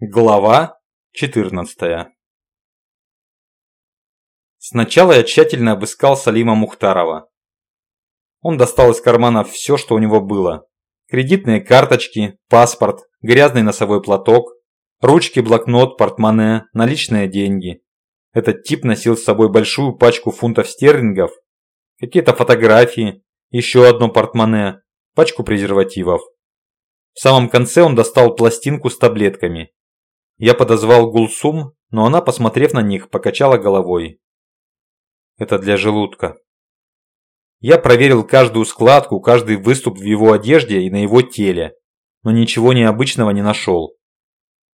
Глава 14 Сначала я тщательно обыскал Салима Мухтарова. Он достал из кармана все, что у него было. Кредитные карточки, паспорт, грязный носовой платок, ручки, блокнот, портмоне, наличные деньги. Этот тип носил с собой большую пачку фунтов стерлингов, какие-то фотографии, еще одно портмоне, пачку презервативов. В самом конце он достал пластинку с таблетками. Я подозвал Гулсум, но она, посмотрев на них, покачала головой. Это для желудка. Я проверил каждую складку, каждый выступ в его одежде и на его теле, но ничего необычного не нашел.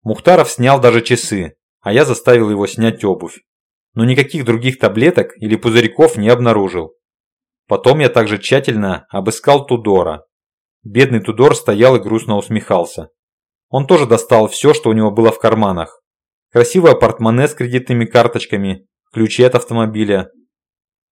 Мухтаров снял даже часы, а я заставил его снять обувь. Но никаких других таблеток или пузырьков не обнаружил. Потом я также тщательно обыскал Тудора. Бедный Тудор стоял и грустно усмехался. Он тоже достал все, что у него было в карманах. Красивое портмоне с кредитными карточками, ключи от автомобиля,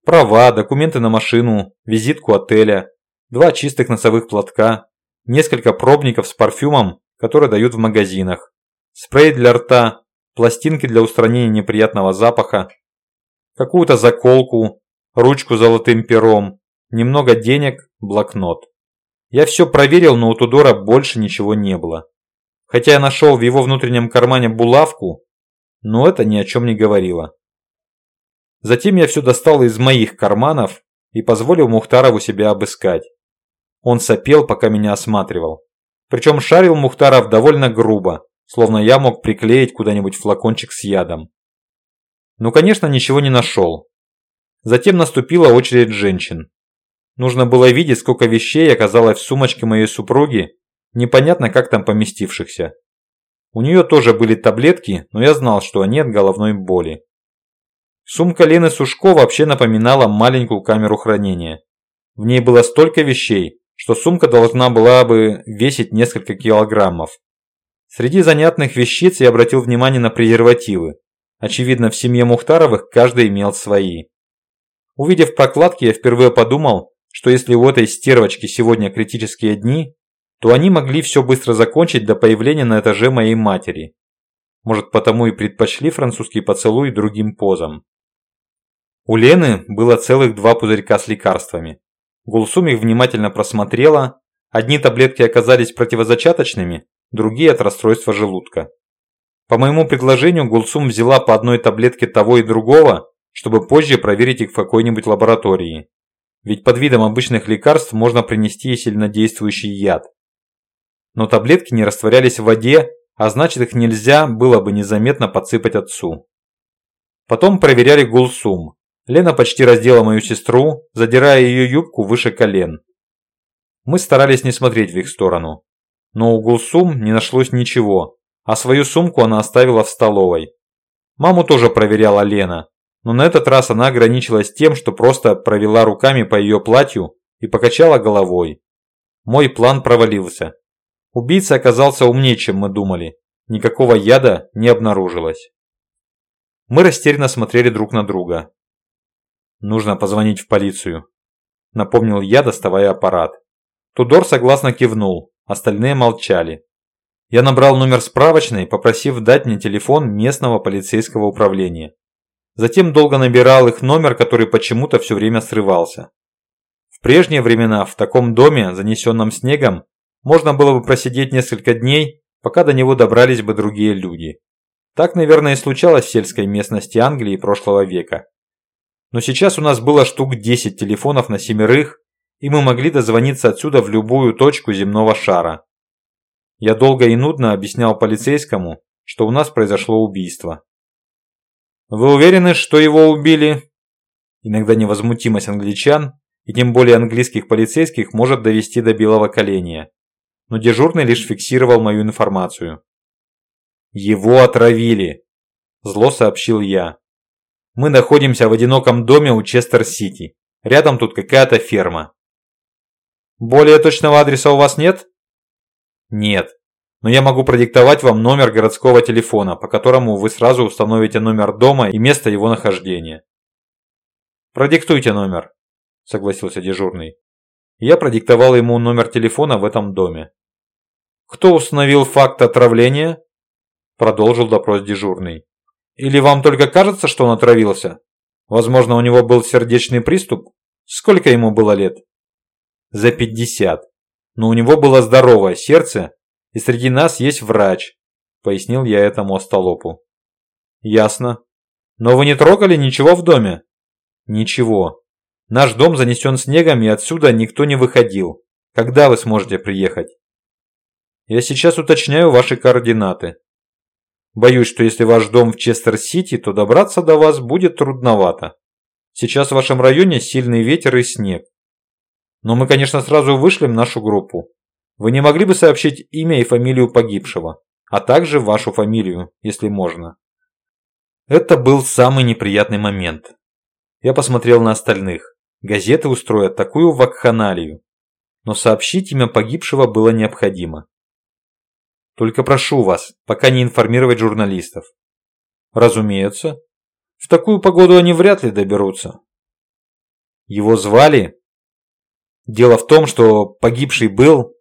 права, документы на машину, визитку отеля, два чистых носовых платка, несколько пробников с парфюмом, которые дают в магазинах, спрей для рта, пластинки для устранения неприятного запаха, какую-то заколку, ручку с золотым пером, немного денег, блокнот. Я все проверил, но у Тудора больше ничего не было. Хотя я нашел в его внутреннем кармане булавку, но это ни о чем не говорило. Затем я все достал из моих карманов и позволил Мухтарову себя обыскать. Он сопел, пока меня осматривал. Причем шарил Мухтаров довольно грубо, словно я мог приклеить куда-нибудь флакончик с ядом. Ну, конечно, ничего не нашел. Затем наступила очередь женщин. Нужно было видеть, сколько вещей оказалось в сумочке моей супруги непонятно как там поместившихся. У нее тоже были таблетки, но я знал, что они от головной боли. Сумка Лены Сушко вообще напоминала маленькую камеру хранения. В ней было столько вещей, что сумка должна была бы весить несколько килограммов. Среди занятных вещиц я обратил внимание на презервативы. Очевидно, в семье Мухтаровых каждый имел свои. Увидев прокладки, я впервые подумал, что если у этой стервочки сегодня критические дни, то они могли все быстро закончить до появления на этаже моей матери. Может, потому и предпочли французский поцелуй другим позам. У Лены было целых два пузырька с лекарствами. Гулсум их внимательно просмотрела. Одни таблетки оказались противозачаточными, другие от расстройства желудка. По моему предложению Гулсум взяла по одной таблетке того и другого, чтобы позже проверить их в какой-нибудь лаборатории. Ведь под видом обычных лекарств можно принести и сильнодействующий яд но таблетки не растворялись в воде, а значит их нельзя было бы незаметно подсыпать отцу. Потом проверяли гулсум. Лена почти раздела мою сестру, задирая ее юбку выше колен. Мы старались не смотреть в их сторону. Но у Гулсум не нашлось ничего, а свою сумку она оставила в столовой. Маму тоже проверяла Лена, но на этот раз она ограничилась тем, что просто провела руками по ее платью и покачала головой. Мой план провалился. Убийца оказался умнее, чем мы думали. Никакого яда не обнаружилось. Мы растерянно смотрели друг на друга. «Нужно позвонить в полицию», – напомнил я, доставая аппарат. Тудор согласно кивнул, остальные молчали. Я набрал номер справочной, попросив дать мне телефон местного полицейского управления. Затем долго набирал их номер, который почему-то все время срывался. В прежние времена в таком доме, занесенном снегом, можно было бы просидеть несколько дней, пока до него добрались бы другие люди. Так, наверное, и случалось в сельской местности Англии прошлого века. Но сейчас у нас было штук 10 телефонов на семерых, и мы могли дозвониться отсюда в любую точку земного шара. Я долго и нудно объяснял полицейскому, что у нас произошло убийство. «Вы уверены, что его убили?» Иногда невозмутимость англичан, и тем более английских полицейских, может довести до белого коленя но дежурный лишь фиксировал мою информацию. «Его отравили!» – зло сообщил я. «Мы находимся в одиноком доме у Честер-Сити. Рядом тут какая-то ферма». «Более точного адреса у вас нет?» «Нет, но я могу продиктовать вам номер городского телефона, по которому вы сразу установите номер дома и место его нахождения». «Продиктуйте номер», – согласился дежурный. Я продиктовал ему номер телефона в этом доме. Кто установил факт отравления? Продолжил допрос дежурный. Или вам только кажется, что он отравился? Возможно, у него был сердечный приступ? Сколько ему было лет? За 50. Но у него было здоровое сердце, и среди нас есть врач, пояснил я этому остолопу. Ясно. Но вы не трогали ничего в доме? Ничего. Наш дом занесен снегом, и отсюда никто не выходил. Когда вы сможете приехать? Я сейчас уточняю ваши координаты. Боюсь, что если ваш дом в Честер-Сити, то добраться до вас будет трудновато. Сейчас в вашем районе сильный ветер и снег. Но мы, конечно, сразу вышлем нашу группу. Вы не могли бы сообщить имя и фамилию погибшего, а также вашу фамилию, если можно. Это был самый неприятный момент. Я посмотрел на остальных. Газеты устроят такую вакханалию. Но сообщить имя погибшего было необходимо. Только прошу вас, пока не информировать журналистов. Разумеется. В такую погоду они вряд ли доберутся. Его звали? Дело в том, что погибший был...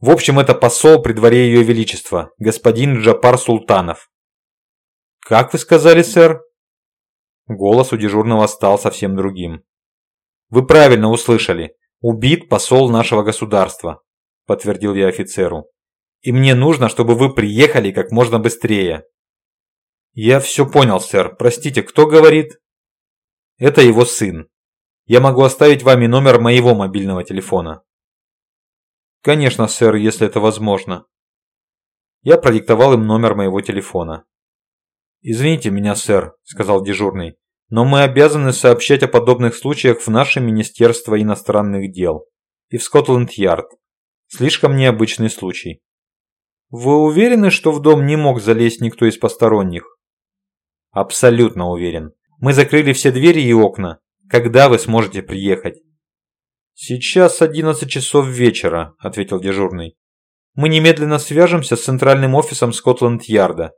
В общем, это посол при дворе Ее Величества, господин Джапар Султанов. «Как вы сказали, сэр?» Голос у дежурного стал совсем другим. «Вы правильно услышали. Убит посол нашего государства», – подтвердил я офицеру. «И мне нужно, чтобы вы приехали как можно быстрее». «Я все понял, сэр. Простите, кто говорит?» «Это его сын. Я могу оставить вами номер моего мобильного телефона». «Конечно, сэр, если это возможно». Я продиктовал им номер моего телефона. «Извините меня, сэр», – сказал дежурный, – «но мы обязаны сообщать о подобных случаях в наше Министерство иностранных дел и в Скотланд-Ярд. Слишком необычный случай». «Вы уверены, что в дом не мог залезть никто из посторонних?» «Абсолютно уверен. Мы закрыли все двери и окна. Когда вы сможете приехать?» «Сейчас 11 часов вечера», – ответил дежурный. «Мы немедленно свяжемся с центральным офисом Скотланд-Ярда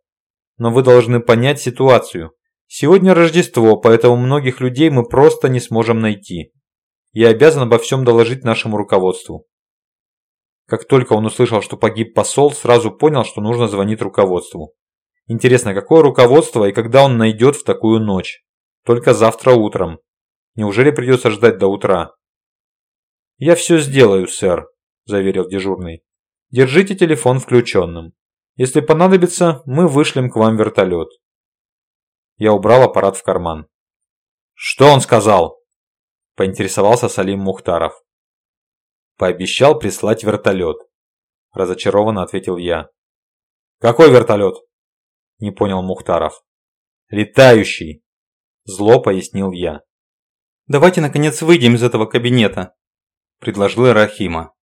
но вы должны понять ситуацию. Сегодня Рождество, поэтому многих людей мы просто не сможем найти. Я обязан обо всем доложить нашему руководству. Как только он услышал, что погиб посол, сразу понял, что нужно звонить руководству. Интересно, какое руководство и когда он найдет в такую ночь? Только завтра утром. Неужели придется ждать до утра? «Я все сделаю, сэр», – заверил дежурный. «Держите телефон включенным». Если понадобится, мы вышлем к вам вертолет. Я убрал аппарат в карман. Что он сказал? Поинтересовался Салим Мухтаров. Пообещал прислать вертолет. Разочарованно ответил я. Какой вертолет? Не понял Мухтаров. Летающий. Зло пояснил я. Давайте наконец выйдем из этого кабинета, предложила Рахима.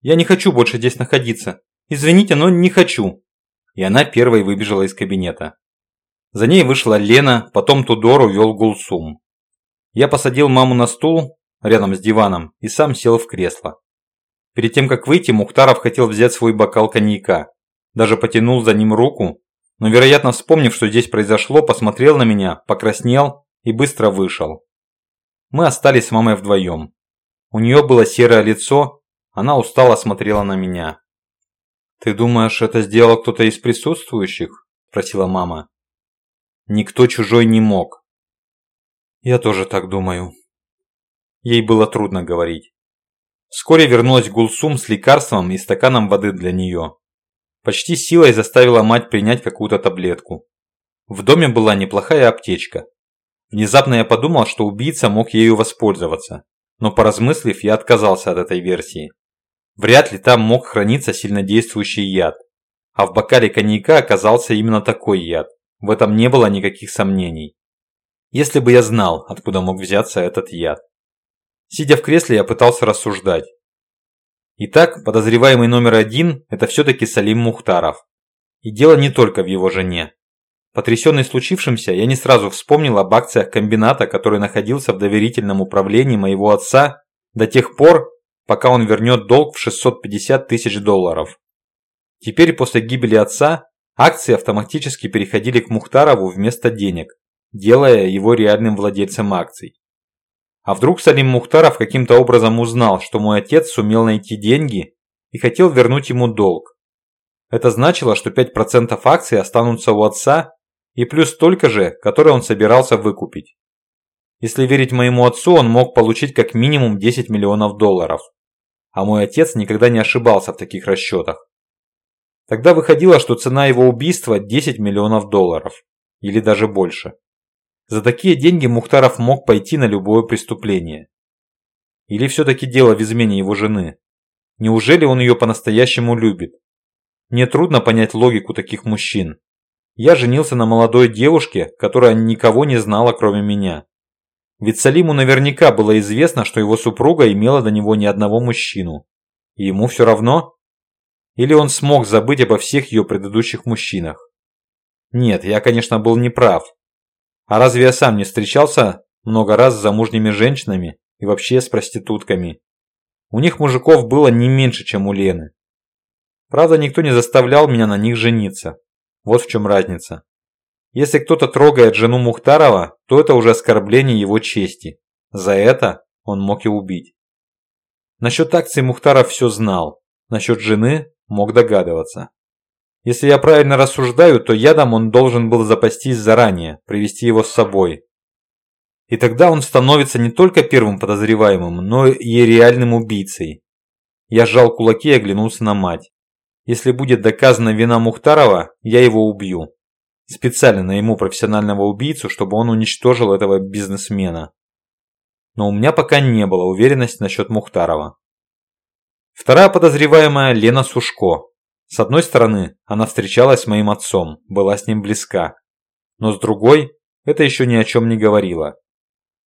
Я не хочу больше здесь находиться. «Извините, но не хочу». И она первой выбежала из кабинета. За ней вышла Лена, потом Тудор увел Гулсум. Я посадил маму на стул рядом с диваном и сам сел в кресло. Перед тем, как выйти, Мухтаров хотел взять свой бокал коньяка. Даже потянул за ним руку, но, вероятно, вспомнив, что здесь произошло, посмотрел на меня, покраснел и быстро вышел. Мы остались с мамой вдвоем. У нее было серое лицо, она устало смотрела на меня. «Ты думаешь, это сделал кто-то из присутствующих?» – спросила мама. «Никто чужой не мог». «Я тоже так думаю». Ей было трудно говорить. Вскоре вернулась Гулсум с лекарством и стаканом воды для нее. Почти силой заставила мать принять какую-то таблетку. В доме была неплохая аптечка. Внезапно я подумал, что убийца мог ею воспользоваться, но поразмыслив, я отказался от этой версии. Вряд ли там мог храниться сильнодействующий яд. А в бокале коньяка оказался именно такой яд. В этом не было никаких сомнений. Если бы я знал, откуда мог взяться этот яд. Сидя в кресле, я пытался рассуждать. Итак, подозреваемый номер один – это все-таки Салим Мухтаров. И дело не только в его жене. Потрясенный случившимся, я не сразу вспомнил об акциях комбината, который находился в доверительном управлении моего отца до тех пор, пока он вернет долг в 650 тысяч долларов. Теперь после гибели отца акции автоматически переходили к Мухтарову вместо денег, делая его реальным владельцем акций. А вдруг Салим Мухтаров каким-то образом узнал, что мой отец сумел найти деньги и хотел вернуть ему долг. Это значило, что 5% акций останутся у отца и плюс столько же, которые он собирался выкупить. Если верить моему отцу, он мог получить как минимум 10 миллионов долларов. А мой отец никогда не ошибался в таких расчетах. Тогда выходило, что цена его убийства 10 миллионов долларов. Или даже больше. За такие деньги Мухтаров мог пойти на любое преступление. Или все-таки дело в измене его жены? Неужели он ее по-настоящему любит? Мне трудно понять логику таких мужчин. Я женился на молодой девушке, которая никого не знала, кроме меня. Ведь Салиму наверняка было известно, что его супруга имела до него ни одного мужчину. И ему все равно? Или он смог забыть обо всех ее предыдущих мужчинах? Нет, я, конечно, был неправ. А разве я сам не встречался много раз с замужними женщинами и вообще с проститутками? У них мужиков было не меньше, чем у Лены. Правда, никто не заставлял меня на них жениться. Вот в чем разница. Если кто-то трогает жену Мухтарова, то это уже оскорбление его чести. За это он мог и убить. Насчет акций Мухтаров все знал. Насчет жены мог догадываться. Если я правильно рассуждаю, то ядом он должен был запастись заранее, привести его с собой. И тогда он становится не только первым подозреваемым, но и реальным убийцей. Я сжал кулаки и оглянулся на мать. Если будет доказана вина Мухтарова, я его убью. Специально найму профессионального убийцу, чтобы он уничтожил этого бизнесмена. Но у меня пока не было уверенности насчет Мухтарова. Вторая подозреваемая Лена Сушко. С одной стороны, она встречалась с моим отцом, была с ним близка. Но с другой, это еще ни о чем не говорило.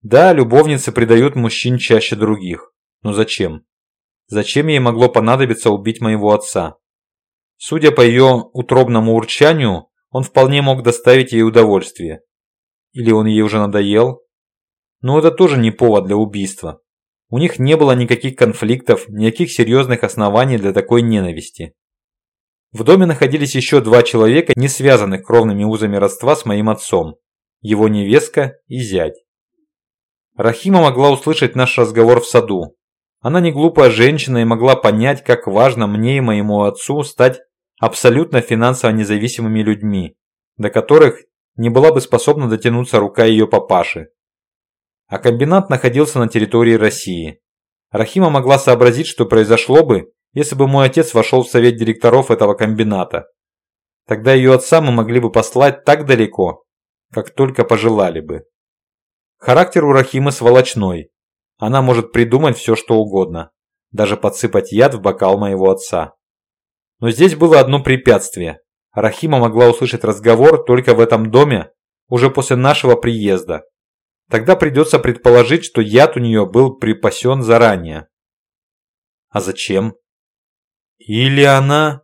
Да, любовницы предают мужчин чаще других. Но зачем? Зачем ей могло понадобиться убить моего отца? Судя по ее утробному урчанию, он вполне мог доставить ей удовольствие. Или он ей уже надоел? Но это тоже не повод для убийства. У них не было никаких конфликтов, никаких серьезных оснований для такой ненависти. В доме находились еще два человека, не связанных кровными узами родства с моим отцом. Его невестка и зять. Рахима могла услышать наш разговор в саду. Она не глупая женщина и могла понять, как важно мне и моему отцу стать абсолютно финансово независимыми людьми, до которых не была бы способна дотянуться рука ее папаши. А комбинат находился на территории России. Рахима могла сообразить, что произошло бы, если бы мой отец вошел в совет директоров этого комбината. Тогда ее отца мы могли бы послать так далеко, как только пожелали бы. Характер у Рахимы сволочной. Она может придумать все, что угодно. Даже подсыпать яд в бокал моего отца. Но здесь было одно препятствие. Рахима могла услышать разговор только в этом доме уже после нашего приезда. Тогда придется предположить, что яд у нее был припасен заранее. А зачем? Или она...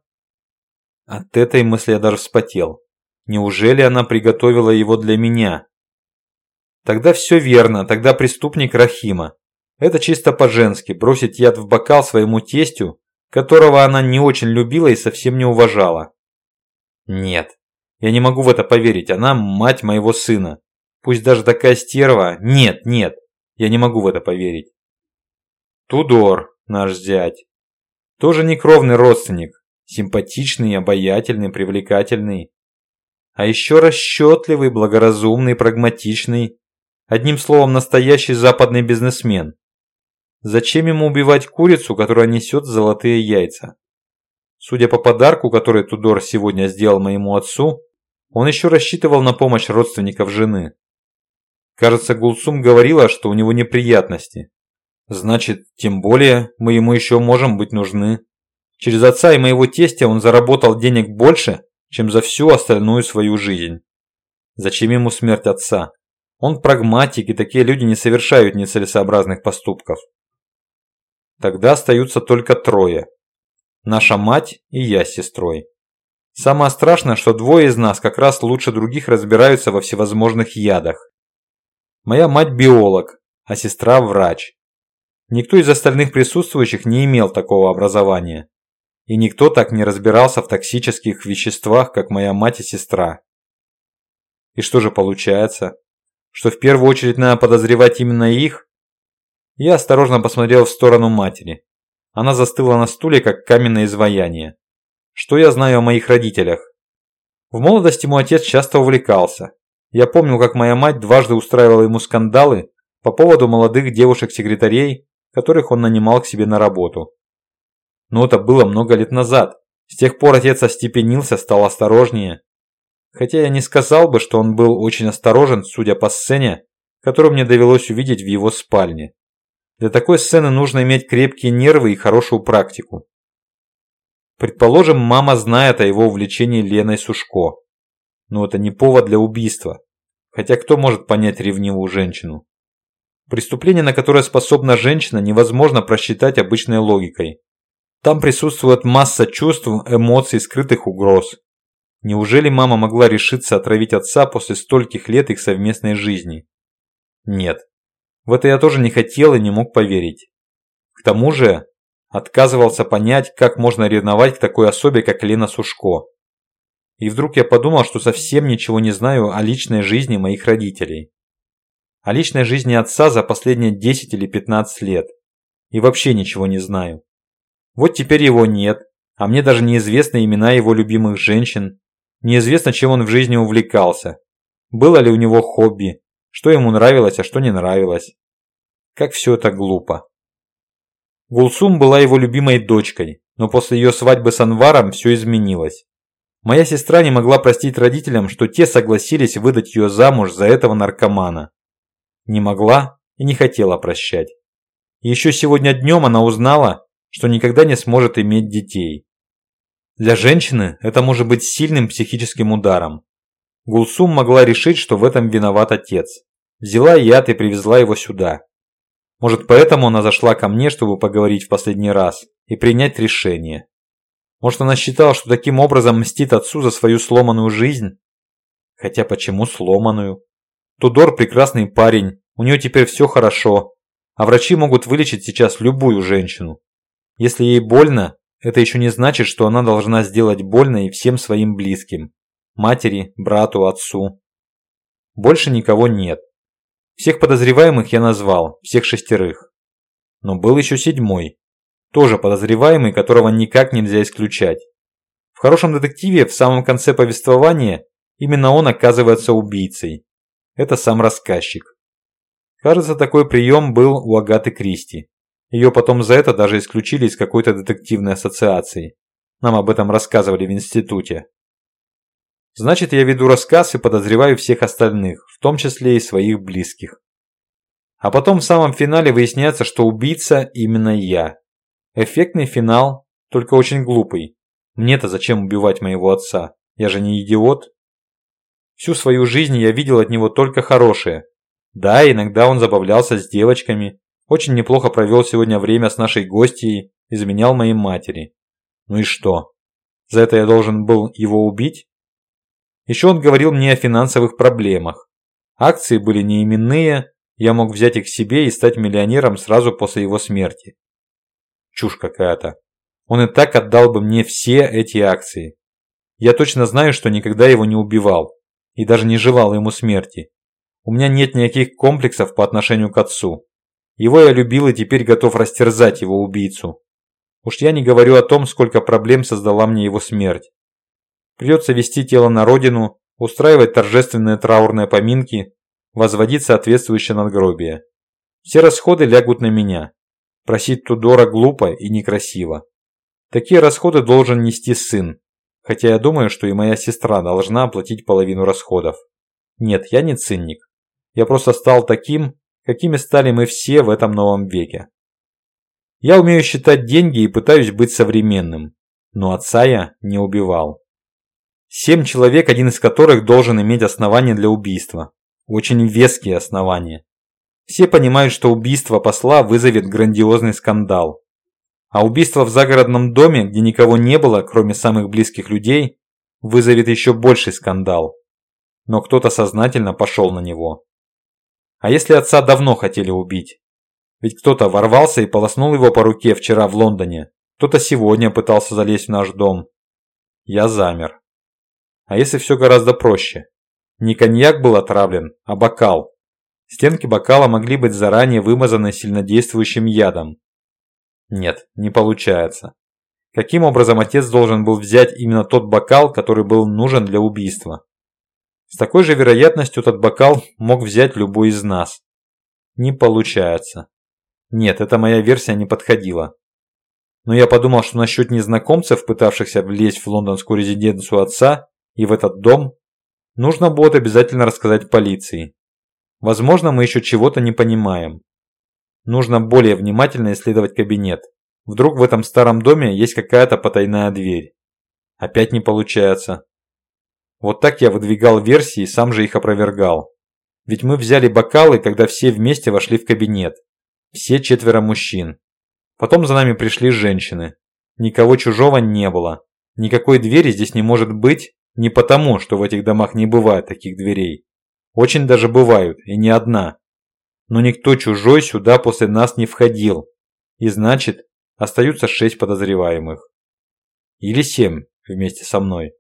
От этой мысли я даже вспотел. Неужели она приготовила его для меня? Тогда все верно, тогда преступник Рахима. Это чисто по-женски, бросить яд в бокал своему тестю которого она не очень любила и совсем не уважала. Нет, я не могу в это поверить, она мать моего сына. Пусть даже такая стерва. Нет, нет, я не могу в это поверить. Тудор, наш зять. Тоже не кровный родственник. Симпатичный, обаятельный, привлекательный. А еще расчетливый, благоразумный, прагматичный. Одним словом, настоящий западный бизнесмен. Зачем ему убивать курицу, которая несет золотые яйца? Судя по подарку, который Тудор сегодня сделал моему отцу, он еще рассчитывал на помощь родственников жены. Кажется, Гулсум говорила, что у него неприятности. Значит, тем более мы ему еще можем быть нужны. Через отца и моего тестя он заработал денег больше, чем за всю остальную свою жизнь. Зачем ему смерть отца? Он прагматик, и такие люди не совершают нецелесообразных поступков. Тогда остаются только трое. Наша мать и я с сестрой. Самое страшное, что двое из нас как раз лучше других разбираются во всевозможных ядах. Моя мать биолог, а сестра врач. Никто из остальных присутствующих не имел такого образования. И никто так не разбирался в токсических веществах, как моя мать и сестра. И что же получается? Что в первую очередь надо подозревать именно их? Я осторожно посмотрел в сторону матери. Она застыла на стуле, как каменное изваяние. Что я знаю о моих родителях? В молодости мой отец часто увлекался. Я помню, как моя мать дважды устраивала ему скандалы по поводу молодых девушек-секретарей, которых он нанимал к себе на работу. Но это было много лет назад. С тех пор отец остепенился, стал осторожнее. Хотя я не сказал бы, что он был очень осторожен, судя по сцене, которую мне довелось увидеть в его спальне. Для такой сцены нужно иметь крепкие нервы и хорошую практику. Предположим, мама знает о его увлечении Леной Сушко. Но это не повод для убийства. Хотя кто может понять ревнивую женщину? Преступление, на которое способна женщина, невозможно просчитать обычной логикой. Там присутствует масса чувств, эмоций, скрытых угроз. Неужели мама могла решиться отравить отца после стольких лет их совместной жизни? Нет. В это я тоже не хотел и не мог поверить. К тому же, отказывался понять, как можно ревновать к такой особе, как Лена Сушко. И вдруг я подумал, что совсем ничего не знаю о личной жизни моих родителей. О личной жизни отца за последние 10 или 15 лет. И вообще ничего не знаю. Вот теперь его нет, а мне даже неизвестны имена его любимых женщин. Неизвестно, чем он в жизни увлекался. Было ли у него хобби, что ему нравилось, а что не нравилось. Как все это глупо. Гулсум была его любимой дочкой, но после ее свадьбы с Анваром все изменилось. Моя сестра не могла простить родителям, что те согласились выдать ее замуж за этого наркомана. Не могла и не хотела прощать. еще сегодня днем она узнала, что никогда не сможет иметь детей. Для женщины это может быть сильным психическим ударом. Гулсум могла решить, что в этом виноват отец. Взяла яд и привезла его сюда. Может, поэтому она зашла ко мне, чтобы поговорить в последний раз и принять решение. Может, она считала, что таким образом мстит отцу за свою сломанную жизнь? Хотя почему сломанную? Тудор прекрасный парень, у нее теперь все хорошо, а врачи могут вылечить сейчас любую женщину. Если ей больно, это еще не значит, что она должна сделать больно и всем своим близким матери, брату, отцу. Больше никого нет. Всех подозреваемых я назвал, всех шестерых. Но был еще седьмой. Тоже подозреваемый, которого никак нельзя исключать. В хорошем детективе в самом конце повествования именно он оказывается убийцей. Это сам рассказчик. Кажется, такой прием был у Агаты Кристи. Ее потом за это даже исключили из какой-то детективной ассоциации. Нам об этом рассказывали в институте. Значит, я веду рассказ и подозреваю всех остальных, в том числе и своих близких. А потом в самом финале выясняется, что убийца именно я. Эффектный финал, только очень глупый. Мне-то зачем убивать моего отца? Я же не идиот. Всю свою жизнь я видел от него только хорошее. Да, иногда он забавлялся с девочками, очень неплохо провел сегодня время с нашей гостьей, изменял моей матери. Ну и что? За это я должен был его убить? Еще он говорил мне о финансовых проблемах. Акции были неименные, я мог взять их себе и стать миллионером сразу после его смерти. Чушь какая-то. Он и так отдал бы мне все эти акции. Я точно знаю, что никогда его не убивал и даже не желал ему смерти. У меня нет никаких комплексов по отношению к отцу. Его я любил и теперь готов растерзать его убийцу. Уж я не говорю о том, сколько проблем создала мне его смерть. Придется вести тело на родину, устраивать торжественные траурные поминки, возводить соответствующее надгробие. Все расходы лягут на меня. Просить Тудора глупо и некрасиво. Такие расходы должен нести сын, хотя я думаю, что и моя сестра должна оплатить половину расходов. Нет, я не цинник. Я просто стал таким, какими стали мы все в этом новом веке. Я умею считать деньги и пытаюсь быть современным, но отца я не убивал. Семь человек, один из которых должен иметь основания для убийства. Очень веские основания. Все понимают, что убийство посла вызовет грандиозный скандал. А убийство в загородном доме, где никого не было, кроме самых близких людей, вызовет еще больший скандал. Но кто-то сознательно пошел на него. А если отца давно хотели убить? Ведь кто-то ворвался и полоснул его по руке вчера в Лондоне. Кто-то сегодня пытался залезть в наш дом. Я замер. А если все гораздо проще? Не коньяк был отравлен, а бокал. Стенки бокала могли быть заранее вымазаны сильнодействующим ядом. Нет, не получается. Каким образом отец должен был взять именно тот бокал, который был нужен для убийства? С такой же вероятностью этот бокал мог взять любой из нас. Не получается. Нет, эта моя версия не подходила. Но я подумал, что насчет незнакомцев, пытавшихся влезть в лондонскую резиденцию отца и в этот дом, нужно будет обязательно рассказать полиции. Возможно, мы еще чего-то не понимаем. Нужно более внимательно исследовать кабинет. Вдруг в этом старом доме есть какая-то потайная дверь. Опять не получается. Вот так я выдвигал версии и сам же их опровергал. Ведь мы взяли бокалы, когда все вместе вошли в кабинет. Все четверо мужчин. Потом за нами пришли женщины. Никого чужого не было. Никакой двери здесь не может быть, не потому, что в этих домах не бывает таких дверей. Очень даже бывают, и не одна. Но никто чужой сюда после нас не входил. И значит, остаются шесть подозреваемых. Или семь вместе со мной.